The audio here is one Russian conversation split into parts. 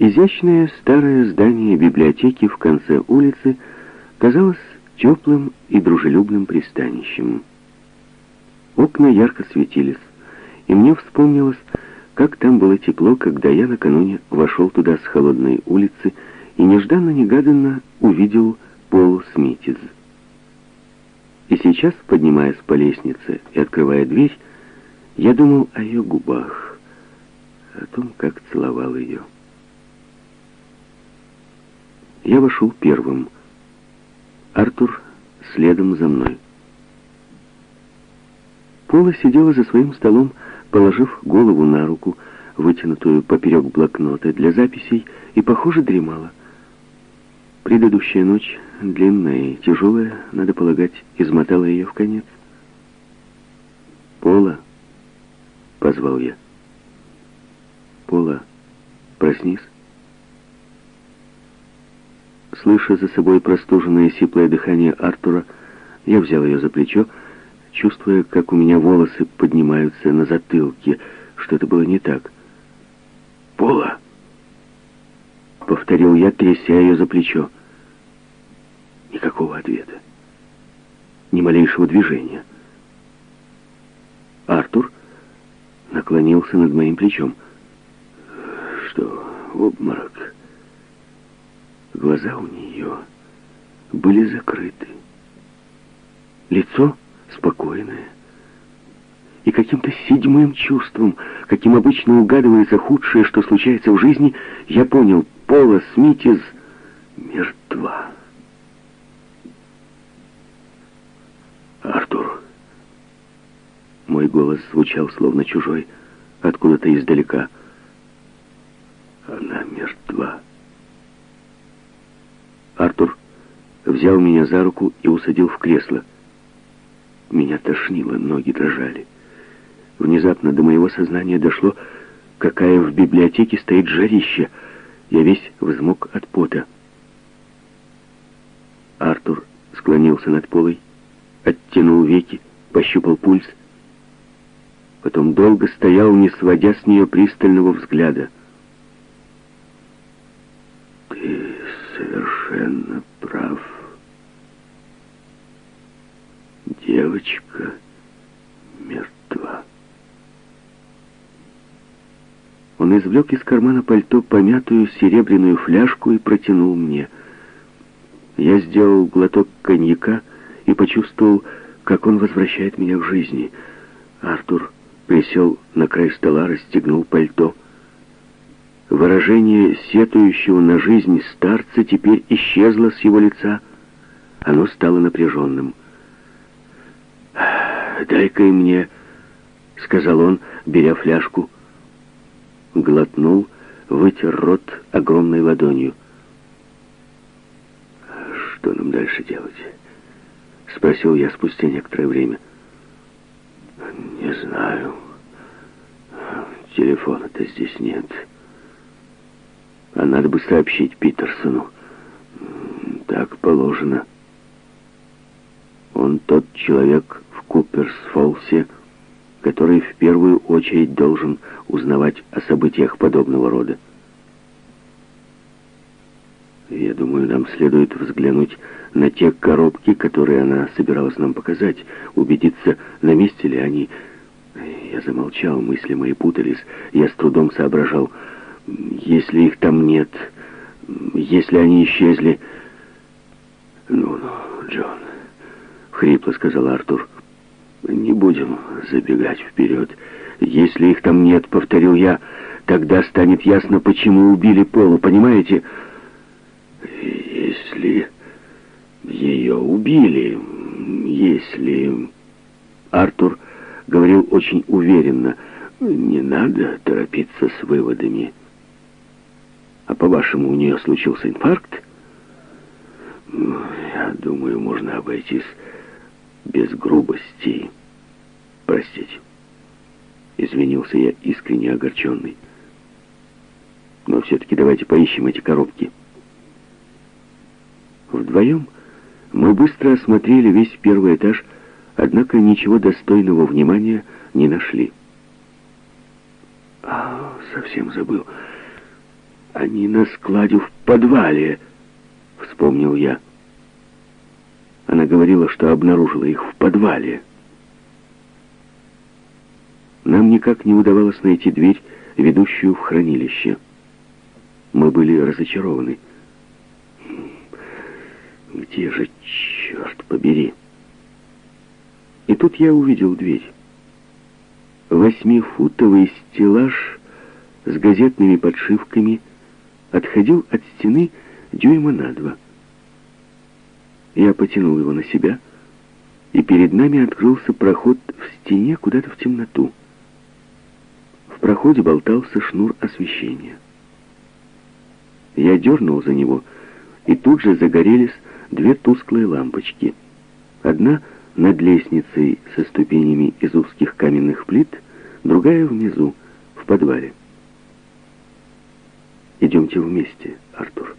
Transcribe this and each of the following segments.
Изящное старое здание библиотеки в конце улицы казалось теплым и дружелюбным пристанищем. Окна ярко светились, и мне вспомнилось, как там было тепло, когда я накануне вошел туда с холодной улицы и нежданно-негаданно увидел Полу Смитиз. И сейчас, поднимаясь по лестнице и открывая дверь, я думал о ее губах, о том, как целовал ее. Я вошел первым. Артур следом за мной. Пола сидела за своим столом, положив голову на руку, вытянутую поперек блокнота для записей, и, похоже, дремала. Предыдущая ночь, длинная и тяжелая, надо полагать, измотала ее в конец. «Пола!» — позвал я. «Пола, проснись!» Слыша за собой простуженное сиплое дыхание Артура, я взял ее за плечо, чувствуя, как у меня волосы поднимаются на затылке. Что-то было не так. «Пола!» — повторил я, тряся ее за плечо. Никакого ответа. Ни малейшего движения. Артур наклонился над моим плечом. «Что, обморок?» Глаза у нее были закрыты. Лицо спокойное. И каким-то седьмым чувством, каким обычно угадывается худшее, что случается в жизни, я понял, Пола Смитиз мертва. «Артур!» Мой голос звучал словно чужой, откуда-то издалека. «Она мертва!» Артур взял меня за руку и усадил в кресло. Меня тошнило, ноги дрожали. Внезапно до моего сознания дошло, какая в библиотеке стоит жарище. Я весь взмок от пота. Артур склонился над полой, оттянул веки, пощупал пульс. Потом долго стоял, не сводя с нее пристального взгляда. «Ты совершенно прав. Девочка мертва. Он извлек из кармана пальто помятую серебряную фляжку и протянул мне. Я сделал глоток коньяка и почувствовал, как он возвращает меня к жизни. Артур присел на край стола, расстегнул пальто — Выражение сетующего на жизнь старца теперь исчезло с его лица. Оно стало напряженным. «Дай-ка и мне», — сказал он, беря фляжку. Глотнул, вытер рот огромной ладонью. «Что нам дальше делать?» — спросил я спустя некоторое время. «Не знаю. Телефона-то здесь нет». А надо бы сообщить Питерсону. Так положено. Он тот человек в Куперсфолсе, который в первую очередь должен узнавать о событиях подобного рода. Я думаю, нам следует взглянуть на те коробки, которые она собиралась нам показать, убедиться, на месте ли они. Я замолчал, мысли мои путались, я с трудом соображал, если их там нет, если они исчезли... Ну, ну, Джон, хрипло сказал Артур, не будем забегать вперед. Если их там нет, повторил я, тогда станет ясно, почему убили Полу, понимаете? Если ее убили, если... Артур говорил очень уверенно, не надо торопиться с выводами. А по-вашему, у нее случился инфаркт? Ну, я думаю, можно обойтись без грубости. Простите. Извинился я, искренне огорченный. Но все-таки давайте поищем эти коробки. Вдвоем мы быстро осмотрели весь первый этаж, однако ничего достойного внимания не нашли. А, совсем забыл. Они на складе в подвале, вспомнил я. Она говорила, что обнаружила их в подвале. Нам никак не удавалось найти дверь, ведущую в хранилище. Мы были разочарованы. Где же, черт побери? И тут я увидел дверь. Восьмифутовый стеллаж с газетными подшивками отходил от стены дюйма на два. Я потянул его на себя, и перед нами открылся проход в стене куда-то в темноту. В проходе болтался шнур освещения. Я дернул за него, и тут же загорелись две тусклые лампочки. Одна над лестницей со ступенями из узких каменных плит, другая внизу, в подвале. Идемте вместе, Артур.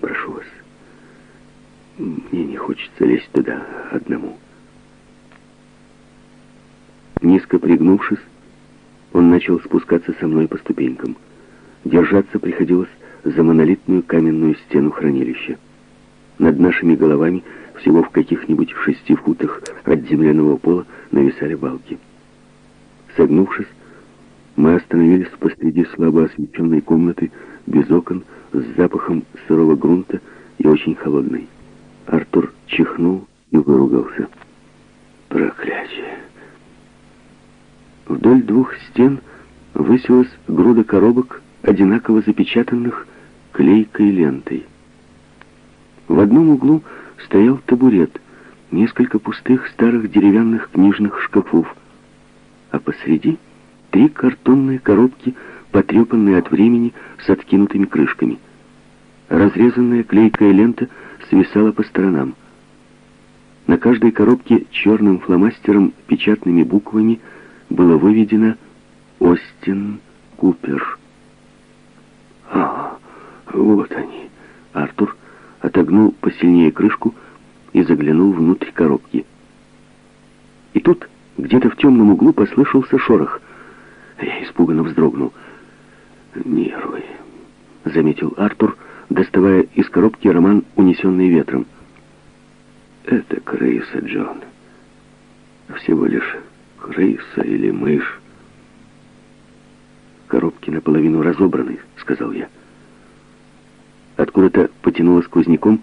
Прошу вас. Мне не хочется лезть туда одному. Низко пригнувшись, он начал спускаться со мной по ступенькам. Держаться приходилось за монолитную каменную стену хранилища. Над нашими головами, всего в каких-нибудь шести футах от земляного пола, нависали балки. Согнувшись, мы остановились посреди слабо освещенной комнаты, без окон, с запахом сырого грунта и очень холодной. Артур чихнул и выругался. Проклятие! Вдоль двух стен высилась груда коробок, одинаково запечатанных клейкой лентой. В одном углу стоял табурет, несколько пустых старых деревянных книжных шкафов, а посреди три картонные коробки, потрепанные от времени, с откинутыми крышками. Разрезанная клейкая лента свисала по сторонам. На каждой коробке черным фломастером печатными буквами было выведено «Остин Купер». «А, вот они!» Артур отогнул посильнее крышку и заглянул внутрь коробки. И тут где-то в темном углу послышался шорох — я испуганно вздрогнул. «Нервы», — заметил Артур, доставая из коробки роман «Унесенный ветром». «Это крыса, Джон. Всего лишь крыса или мышь». «Коробки наполовину разобраны», — сказал я. Откуда-то потянуло сквозняком,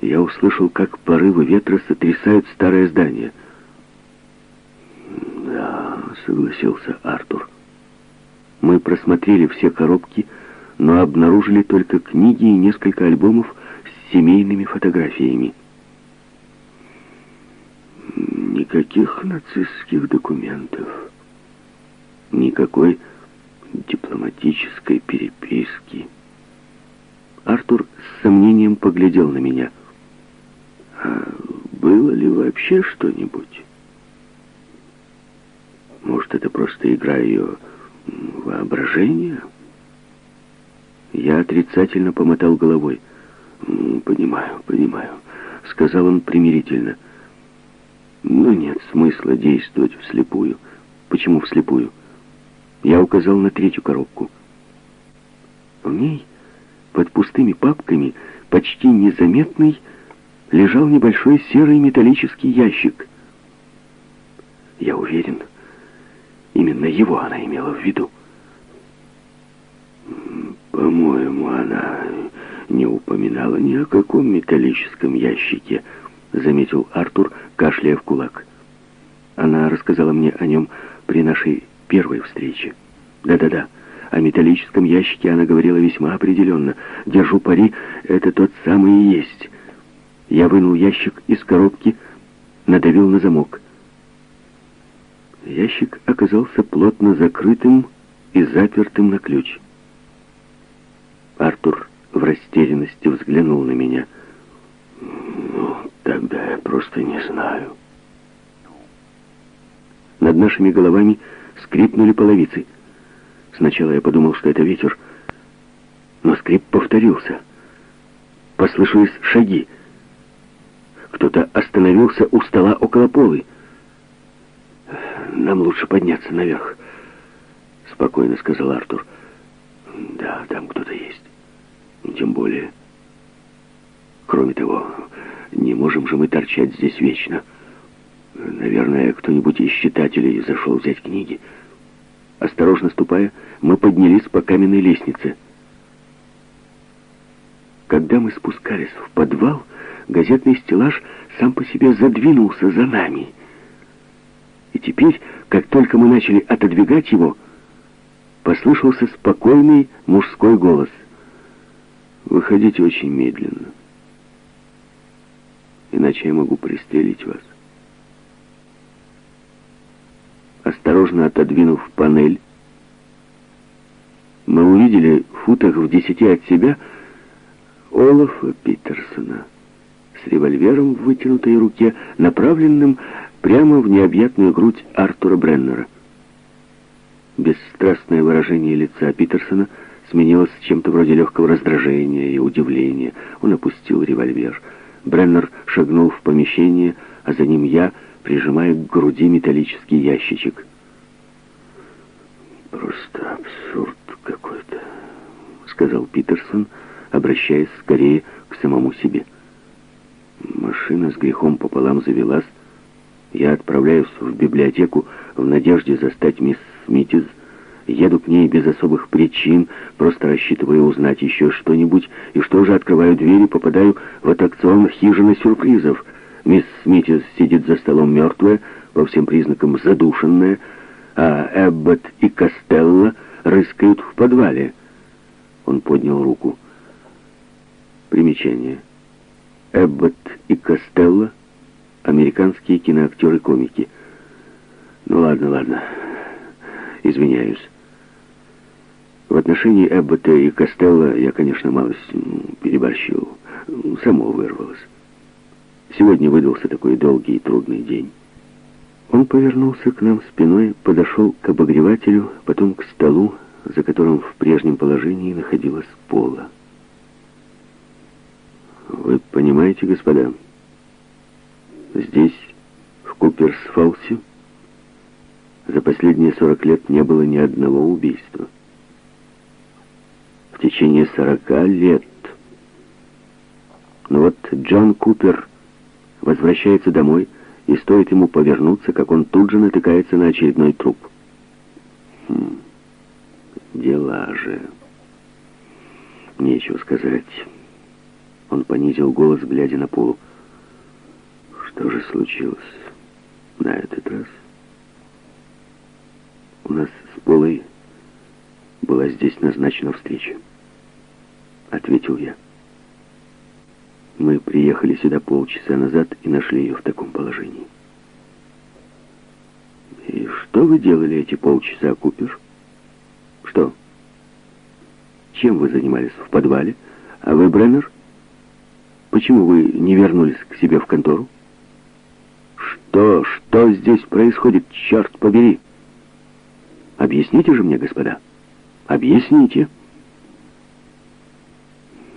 я услышал, как порывы ветра сотрясают старое здание — «Да», — согласился Артур. «Мы просмотрели все коробки, но обнаружили только книги и несколько альбомов с семейными фотографиями». «Никаких нацистских документов, никакой дипломатической переписки». Артур с сомнением поглядел на меня. «А было ли вообще что-нибудь?» Может, это просто игра ее воображения? Я отрицательно помотал головой. «Понимаю, понимаю», — сказал он примирительно. «Но нет смысла действовать вслепую». «Почему вслепую?» Я указал на третью коробку. В ней, под пустыми папками, почти незаметный, лежал небольшой серый металлический ящик. Я уверен, Именно его она имела в виду. «По-моему, она не упоминала ни о каком металлическом ящике», заметил Артур, кашляя в кулак. Она рассказала мне о нем при нашей первой встрече. Да-да-да, о металлическом ящике она говорила весьма определенно. Держу пари, это тот самый и есть. Я вынул ящик из коробки, надавил на замок. Ящик оказался плотно закрытым и запертым на ключ. Артур в растерянности взглянул на меня. «Ну, тогда я просто не знаю». Над нашими головами скрипнули половицы. Сначала я подумал, что это ветер, но скрип повторился. Послышались шаги. Кто-то остановился у стола около полы. «Нам лучше подняться наверх», — спокойно сказал Артур. Да, там кто-то есть. Тем более. Кроме того, не можем же мы торчать здесь вечно. Наверное, кто-нибудь из читателей зашел взять книги. Осторожно ступая, мы поднялись по каменной лестнице. Когда мы спускались в подвал, газетный стеллаж сам по себе задвинулся за нами. И теперь, как только мы начали отодвигать его, послышался спокойный мужской голос. «Выходите очень медленно, иначе я могу пристрелить вас». Осторожно отодвинув панель, мы увидели в футах в десяти от себя Олафа Питерсона с револьвером в вытянутой руке, направленным прямо в необъятную грудь Артура Бреннера. Бесстрастное выражение лица Питерсона сменилось чем-то вроде легкого раздражения и удивления. Он опустил револьвер. Бреннер шагнул в помещение, а за ним я, прижимая к груди металлический ящичек. «Просто абсурд какой-то», — сказал Питерсон, обращаясь скорее к самому себе. Машина с грехом пополам завелась. Я отправляюсь в библиотеку в надежде застать мисс Смитиз. Еду к ней без особых причин, просто рассчитывая узнать еще что-нибудь, и что же, открываю дверь и попадаю в аттракцион хижины сюрпризов. Мисс Смитиз сидит за столом мертвая, по всем признакам задушенная, а Эббот и Костелло рыскают в подвале. Он поднял руку. Примечание. Эббот и Костелло — американские киноактеры-комики. Ну ладно, ладно. Извиняюсь. В отношении Эббота и Костелло я, конечно, малость переборщил. Само вырвалось. Сегодня выдался такой долгий и трудный день. Он повернулся к нам спиной, подошел к обогревателю, потом к столу, за которым в прежнем положении находилась пола. Вы понимаете, господа, здесь, в Куперсфолсе, за последние 40 лет не было ни одного убийства. В течение 40 лет. Но вот Джон Купер возвращается домой, и стоит ему повернуться, как он тут же натыкается на очередной труп. Хм, дела же. Нечего сказать. Он понизил голос, глядя на пол. Что же случилось на этот раз? У нас с Полой была здесь назначена встреча. Ответил я. Мы приехали сюда полчаса назад и нашли ее в таком положении. И что вы делали эти полчаса, Купер? Что? Чем вы занимались в подвале? А вы, Бреннер? Почему вы не вернулись к себе в контору? Что, что здесь происходит, черт побери? Объясните же мне, господа. Объясните.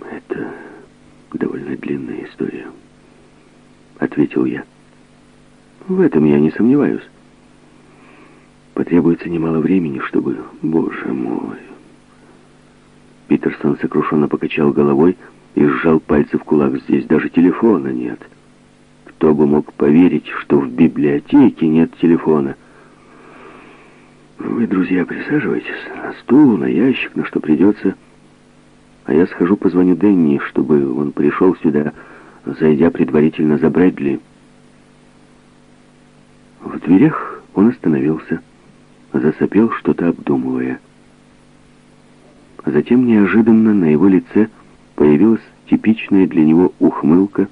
Это довольно длинная история, ответил я. В этом я не сомневаюсь. Потребуется немало времени, чтобы... Боже мой... Питерсон сокрушенно покачал головой и сжал пальцы в кулак. Здесь даже телефона нет. Кто бы мог поверить, что в библиотеке нет телефона? Вы, друзья, присаживайтесь на стул, на ящик, на что придется... А я схожу, позвоню Дэнни, чтобы он пришел сюда, зайдя предварительно за Брэдли. В дверях он остановился, засопел, что-то обдумывая. Затем неожиданно на его лице появилась типичная для него ухмылка,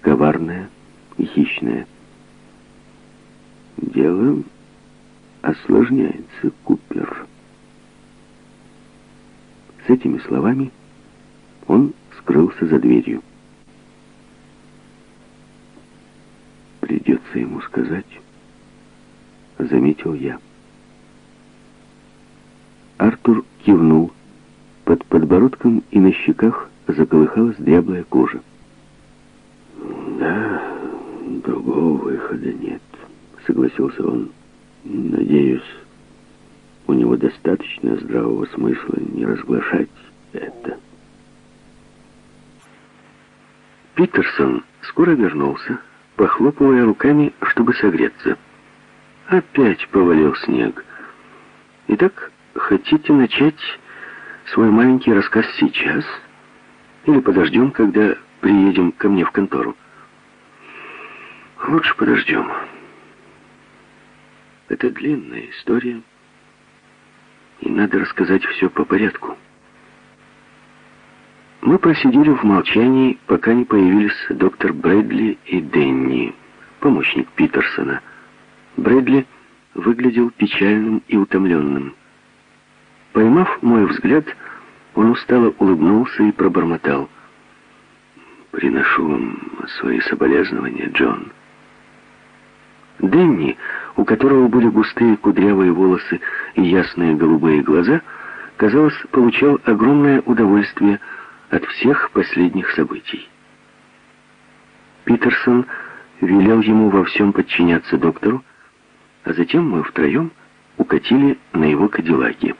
коварная и хищная. Дело осложняется, Купер. С этими словами он скрылся за дверью. Придется ему сказать, заметил я. Артур кивнул. Под подбородком и на щеках заколыхалась дряблая кожа. «Да, другого выхода нет», — согласился он. «Надеюсь, у него достаточно здравого смысла не разглашать это. Питерсон скоро вернулся, похлопывая руками, чтобы согреться. Опять повалил снег. Итак, хотите начать свой маленький рассказ сейчас? Или подождем, когда приедем ко мне в контору? Лучше подождем. Это длинная история, и надо рассказать все по порядку. Мы просидели в молчании, пока не появились доктор Брэдли и Денни, помощник Питерсона. Брэдли выглядел печальным и утомленным. Поймав мой взгляд, он устало улыбнулся и пробормотал. «Приношу вам свои соболезнования, Джон». Дэнни, у которого были густые кудрявые волосы и ясные голубые глаза, казалось, получал огромное удовольствие от всех последних событий. Питерсон велел ему во всем подчиняться доктору, а затем мы втроем укатили на его кадиллаке.